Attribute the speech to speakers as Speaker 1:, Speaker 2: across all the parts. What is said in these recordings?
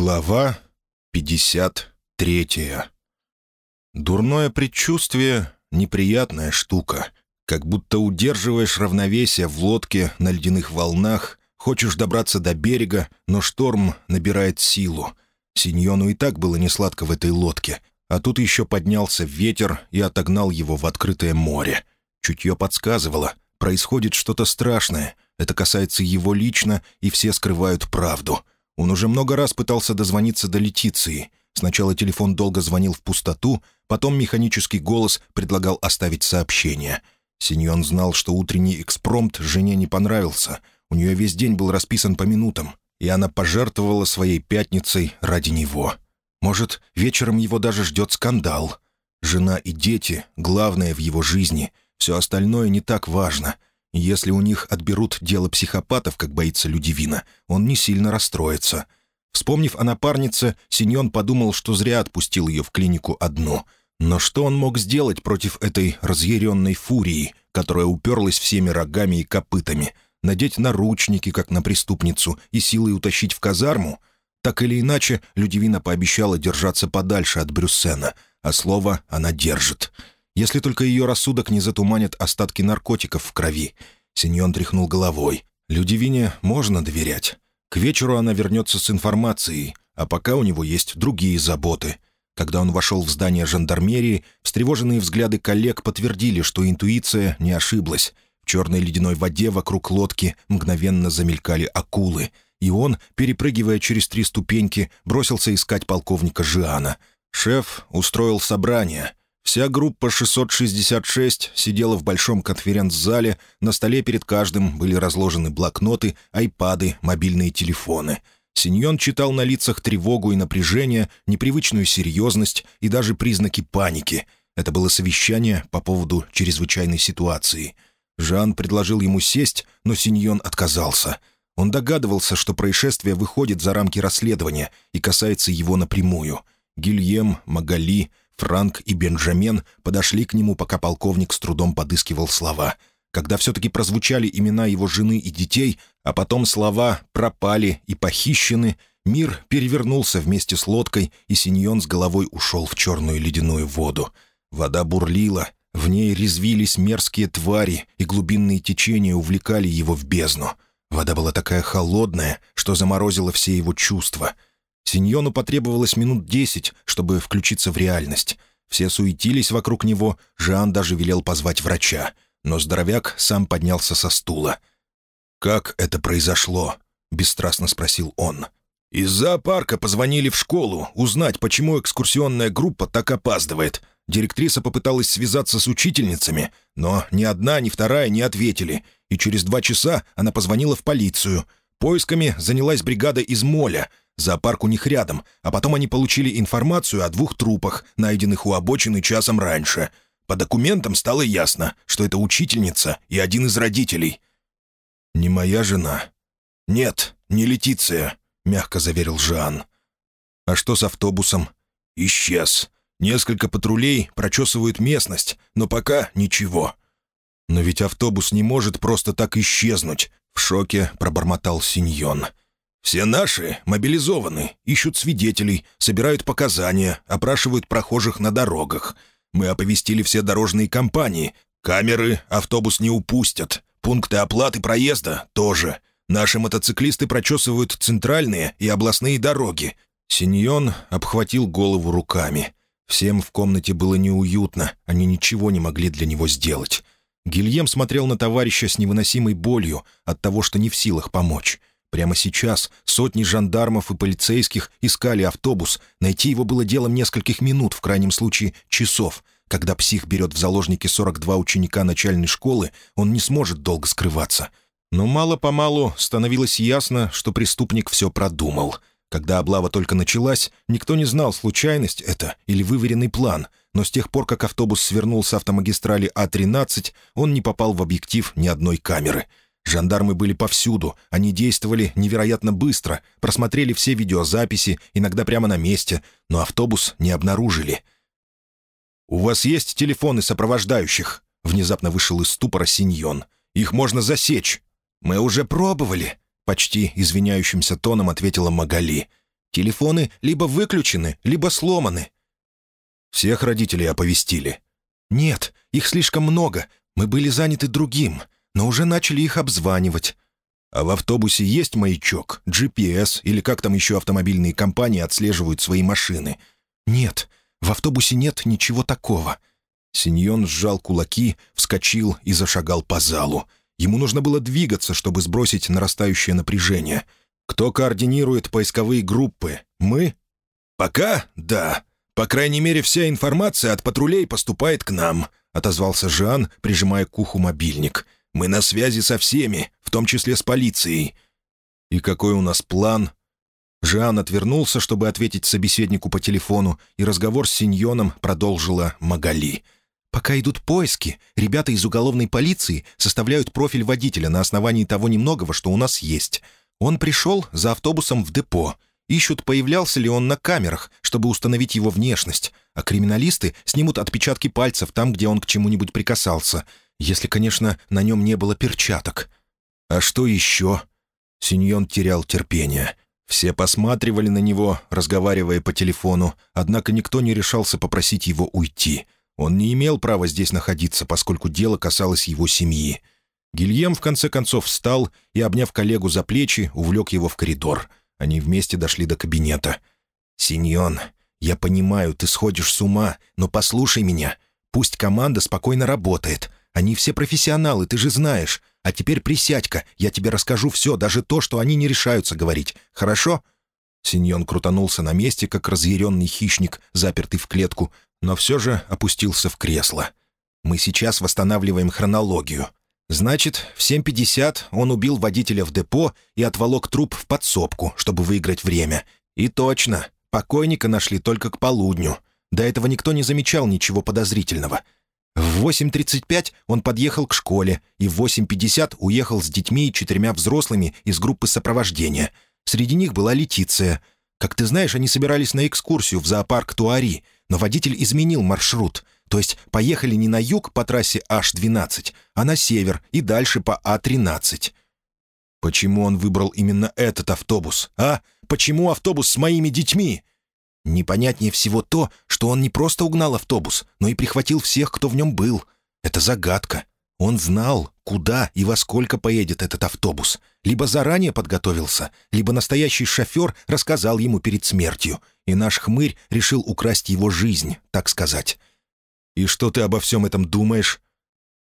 Speaker 1: Глава 53 Дурное предчувствие — неприятная штука. Как будто удерживаешь равновесие в лодке на ледяных волнах, хочешь добраться до берега, но шторм набирает силу. Синьону и так было несладко в этой лодке, а тут еще поднялся ветер и отогнал его в открытое море. Чутье подсказывало, происходит что-то страшное. Это касается его лично, и все скрывают правду — он уже много раз пытался дозвониться до Летиции. Сначала телефон долго звонил в пустоту, потом механический голос предлагал оставить сообщение. Синьон знал, что утренний экспромт жене не понравился. У нее весь день был расписан по минутам, и она пожертвовала своей пятницей ради него. Может, вечером его даже ждет скандал. Жена и дети — главное в его жизни. Все остальное не так важно — если у них отберут дело психопатов, как боится Людивина, он не сильно расстроится. Вспомнив о напарнице, Синьон подумал, что зря отпустил ее в клинику одну. Но что он мог сделать против этой разъяренной фурии, которая уперлась всеми рогами и копытами? Надеть наручники, как на преступницу, и силой утащить в казарму? Так или иначе, Людивина пообещала держаться подальше от Брюссена, а слово она держит — если только ее рассудок не затуманят остатки наркотиков в крови. Синьон тряхнул головой. Людивине можно доверять. К вечеру она вернется с информацией, а пока у него есть другие заботы. Когда он вошел в здание жандармерии, встревоженные взгляды коллег подтвердили, что интуиция не ошиблась. В черной ледяной воде вокруг лодки мгновенно замелькали акулы, и он, перепрыгивая через три ступеньки, бросился искать полковника Жиана. Шеф устроил собрание — Вся группа 666 сидела в большом конференц-зале, на столе перед каждым были разложены блокноты, айпады, мобильные телефоны. Синьон читал на лицах тревогу и напряжение, непривычную серьезность и даже признаки паники. Это было совещание по поводу чрезвычайной ситуации. Жан предложил ему сесть, но Синьон отказался. Он догадывался, что происшествие выходит за рамки расследования и касается его напрямую. Гильем, Магали, Франк и Бенджамен подошли к нему, пока полковник с трудом подыскивал слова. Когда все-таки прозвучали имена его жены и детей, а потом слова «пропали» и «похищены», мир перевернулся вместе с лодкой, и Синьон с головой ушел в черную ледяную воду. Вода бурлила, в ней резвились мерзкие твари, и глубинные течения увлекали его в бездну. Вода была такая холодная, что заморозила все его чувства — Синьону потребовалось минут десять, чтобы включиться в реальность. Все суетились вокруг него, Жан даже велел позвать врача. Но здоровяк сам поднялся со стула. «Как это произошло?» — бесстрастно спросил он. «Из зоопарка позвонили в школу узнать, почему экскурсионная группа так опаздывает. Директриса попыталась связаться с учительницами, но ни одна, ни вторая не ответили, и через два часа она позвонила в полицию. Поисками занялась бригада из Моля — Зоопарк у них рядом, а потом они получили информацию о двух трупах, найденных у обочины часом раньше. По документам стало ясно, что это учительница и один из родителей. «Не моя жена?» «Нет, не Летиция», — мягко заверил Жан. «А что с автобусом?» «Исчез. Несколько патрулей прочесывают местность, но пока ничего». «Но ведь автобус не может просто так исчезнуть», — в шоке пробормотал Синьон. Все наши мобилизованы, ищут свидетелей, собирают показания, опрашивают прохожих на дорогах. Мы оповестили все дорожные компании. Камеры автобус не упустят. Пункты оплаты проезда тоже. Наши мотоциклисты прочесывают центральные и областные дороги. Синьон обхватил голову руками. Всем в комнате было неуютно, они ничего не могли для него сделать. Гильем смотрел на товарища с невыносимой болью от того, что не в силах помочь. Прямо сейчас сотни жандармов и полицейских искали автобус. Найти его было делом нескольких минут, в крайнем случае часов. Когда псих берет в заложники 42 ученика начальной школы, он не сможет долго скрываться. Но мало-помалу становилось ясно, что преступник все продумал. Когда облава только началась, никто не знал, случайность это или выверенный план, но с тех пор, как автобус свернул с автомагистрали А-13, он не попал в объектив ни одной камеры — Жандармы были повсюду, они действовали невероятно быстро, просмотрели все видеозаписи, иногда прямо на месте, но автобус не обнаружили. «У вас есть телефоны сопровождающих?» Внезапно вышел из ступора Синьон. «Их можно засечь». «Мы уже пробовали», — почти извиняющимся тоном ответила Магали. Телефоны либо выключены, либо сломаны». «Всех родителей оповестили?» «Нет, их слишком много. Мы были заняты другим, но уже начали их обзванивать». «А в автобусе есть маячок, GPS или как там еще автомобильные компании отслеживают свои машины?» «Нет, в автобусе нет ничего такого». Синьон сжал кулаки, вскочил и зашагал по залу. Ему нужно было двигаться, чтобы сбросить нарастающее напряжение. «Кто координирует поисковые группы? Мы?» «Пока — да. По крайней мере, вся информация от патрулей поступает к нам», — отозвался Жан, прижимая к уху мобильник. «Мы на связи со всеми, в том числе с полицией». «И какой у нас план?» Жан отвернулся, чтобы ответить собеседнику по телефону, и разговор с Синьоном продолжила Магали. «Пока идут поиски, ребята из уголовной полиции составляют профиль водителя на основании того немногого, что у нас есть. Он пришел за автобусом в депо. Ищут, появлялся ли он на камерах, чтобы установить его внешность, а криминалисты снимут отпечатки пальцев там, где он к чему-нибудь прикасался, если, конечно, на нем не было перчаток. А что еще? Синьон терял терпение. Все посматривали на него, разговаривая по телефону, однако никто не решался попросить его уйти. Он не имел права здесь находиться, поскольку дело касалось его семьи. Гильем в конце концов встал и, обняв коллегу за плечи, увлек его в коридор. Они вместе дошли до кабинета. «Синьон, я понимаю, ты сходишь с ума, но послушай меня. Пусть команда спокойно работает. Они все профессионалы, ты же знаешь. А теперь присядь-ка, я тебе расскажу все, даже то, что они не решаются говорить. Хорошо?» Синьон крутанулся на месте, как разъяренный хищник, запертый в клетку, но все же опустился в кресло. «Мы сейчас восстанавливаем хронологию. Значит, в 7.50 он убил водителя в депо и отволок труп в подсобку, чтобы выиграть время. И точно, покойника нашли только к полудню. До этого никто не замечал ничего подозрительного. В 8.35 он подъехал к школе и в 8.50 уехал с детьми и четырьмя взрослыми из группы сопровождения. Среди них была Летиция. Как ты знаешь, они собирались на экскурсию в зоопарк Туари, но водитель изменил маршрут — то есть поехали не на юг по трассе H12, а на север и дальше по А13. Почему он выбрал именно этот автобус, а? Почему автобус с моими детьми? Непонятнее всего то, что он не просто угнал автобус, но и прихватил всех, кто в нем был. Это загадка. Он знал, куда и во сколько поедет этот автобус. Либо заранее подготовился, либо настоящий шофер рассказал ему перед смертью, и наш хмырь решил украсть его жизнь, так сказать. «И что ты обо всем этом думаешь?»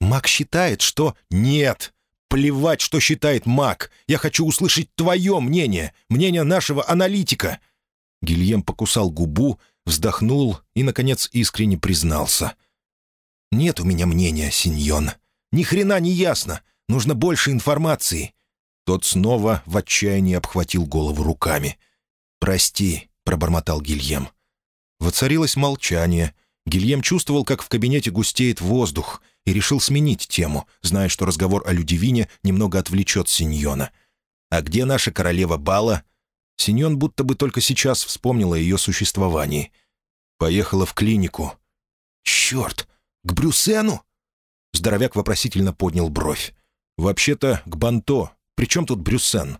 Speaker 1: «Мак считает, что...» «Нет! Плевать, что считает Мак! Я хочу услышать твое мнение, мнение нашего аналитика!» Гильем покусал губу, вздохнул и, наконец, искренне признался. «Нет у меня мнения, Синьон. Ни хрена не ясно. Нужно больше информации». Тот снова в отчаянии обхватил голову руками. «Прости», — пробормотал Гильем. Воцарилось молчание, Гильем чувствовал, как в кабинете густеет воздух, и решил сменить тему, зная, что разговор о Людивине немного отвлечет Синьона. «А где наша королева Бала?» Синьон будто бы только сейчас вспомнил о ее существовании. «Поехала в клинику». «Черт! К Брюсену?» Здоровяк вопросительно поднял бровь. «Вообще-то к Банто. Причем тут Брюссен?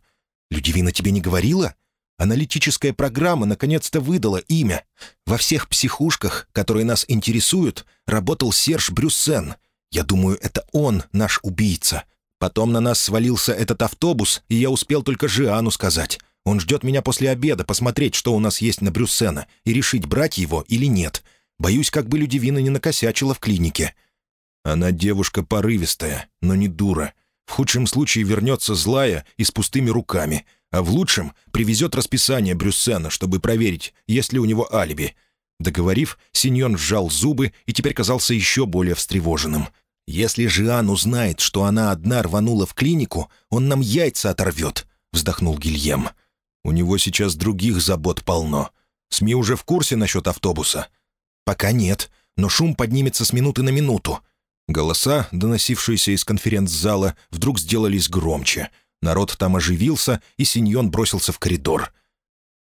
Speaker 1: Людивина тебе не говорила?» Аналитическая программа наконец-то выдала имя. Во всех психушках, которые нас интересуют, работал Серж Брюссен. Я думаю, это он наш убийца. Потом на нас свалился этот автобус, и я успел только Жиану сказать. Он ждет меня после обеда посмотреть, что у нас есть на Брюссена, и решить, брать его или нет. Боюсь, как бы Людивина не накосячила в клинике. Она девушка порывистая, но не дура. В худшем случае вернется злая и с пустыми руками — а в лучшем привезет расписание Брюссена, чтобы проверить, есть ли у него алиби. Договорив, Синьон сжал зубы и теперь казался еще более встревоженным. «Если Жиан узнает, что она одна рванула в клинику, он нам яйца оторвет», — вздохнул Гильем. «У него сейчас других забот полно. СМИ уже в курсе насчет автобуса?» «Пока нет, но шум поднимется с минуты на минуту». Голоса, доносившиеся из конференц-зала, вдруг сделались громче — Народ там оживился, и Синьон бросился в коридор.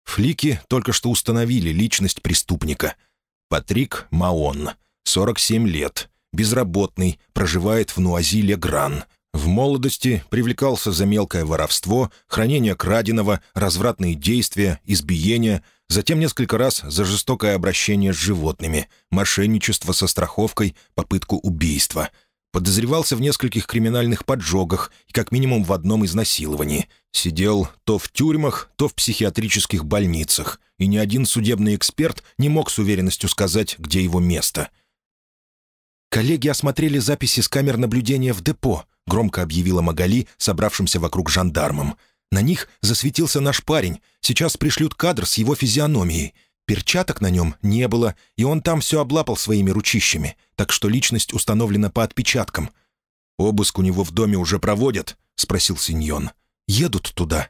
Speaker 1: Флики только что установили личность преступника. Патрик Маон, 47 лет, безработный, проживает в Нуази-Легран. В молодости привлекался за мелкое воровство, хранение краденого, развратные действия, избиения, затем несколько раз за жестокое обращение с животными, мошенничество со страховкой, попытку убийства. Подозревался в нескольких криминальных поджогах и как минимум в одном изнасиловании. Сидел то в тюрьмах, то в психиатрических больницах, и ни один судебный эксперт не мог с уверенностью сказать, где его место. «Коллеги осмотрели записи с камер наблюдения в депо», — громко объявила Магали, собравшимся вокруг жандармам. «На них засветился наш парень. Сейчас пришлют кадр с его физиономией. Перчаток на нем не было, и он там все облапал своими ручищами, так что личность установлена по отпечаткам». «Обыск у него в доме уже проводят?» — спросил Синьон. «Едут туда».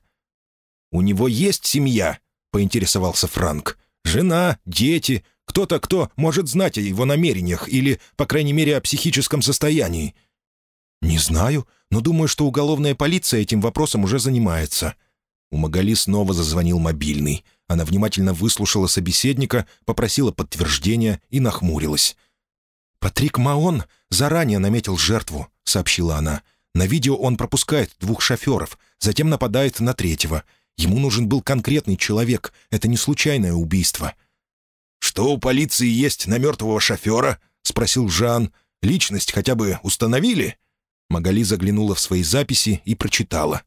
Speaker 1: «У него есть семья?» — поинтересовался Франк. «Жена, дети, кто-то, кто может знать о его намерениях или, по крайней мере, о психическом состоянии». «Не знаю, но думаю, что уголовная полиция этим вопросом уже занимается». У Магали снова зазвонил мобильный. Она внимательно выслушала собеседника, попросила подтверждения и нахмурилась. «Патрик Маон заранее наметил жертву», — сообщила она. «На видео он пропускает двух шоферов, затем нападает на третьего. Ему нужен был конкретный человек. Это не случайное убийство».
Speaker 2: «Что у полиции есть на мертвого шофера?» — спросил Жан. «Личность хотя бы установили?»
Speaker 1: Магали заглянула в свои записи и прочитала.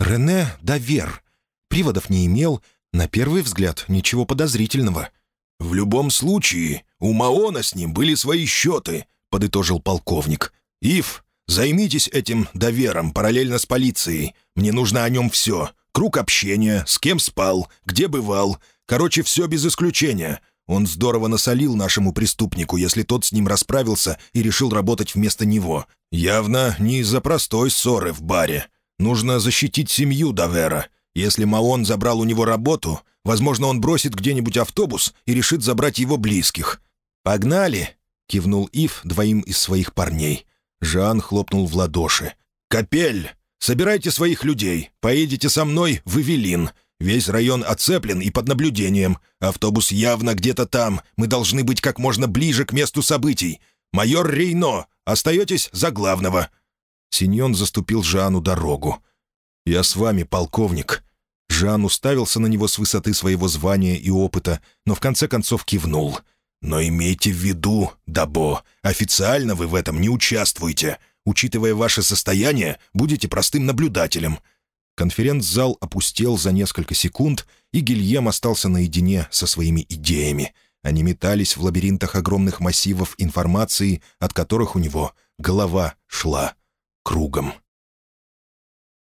Speaker 1: «Рене Давер. Приводов не имел. На первый взгляд ничего подозрительного».
Speaker 2: «В любом случае, у Маона с ним были свои счеты», — подытожил полковник. «Ив, займитесь этим довером параллельно с полицией. Мне нужно о нем все. Круг общения, с кем спал, где бывал. Короче, все без исключения. Он здорово насолил нашему преступнику, если тот с ним расправился и решил работать вместо него. Явно не из-за простой ссоры в баре. Нужно защитить семью Давера. Если Маон забрал у него работу, возможно, он бросит где-нибудь автобус и решит забрать его близких. «Погнали!» — кивнул Ив двоим из своих парней. Жан хлопнул в ладоши. «Капель! Собирайте своих людей, поедете со мной в Эвелин. Весь район оцеплен и под наблюдением. Автобус явно где-то там. Мы должны быть как можно ближе к месту событий. Майор Рейно, остаетесь за главного». Синьон заступил Жану дорогу. «Я с вами, полковник». Жан уставился на него с высоты своего звания и опыта, но в конце концов кивнул. «Но имейте в виду, Дабо, официально вы в этом не участвуете. Учитывая ваше состояние, будете простым наблюдателем. Конференц-зал опустел за несколько секунд, и Гильем остался наедине со своими идеями. Они метались в лабиринтах огромных массивов информации, от которых у него голова шла кругом.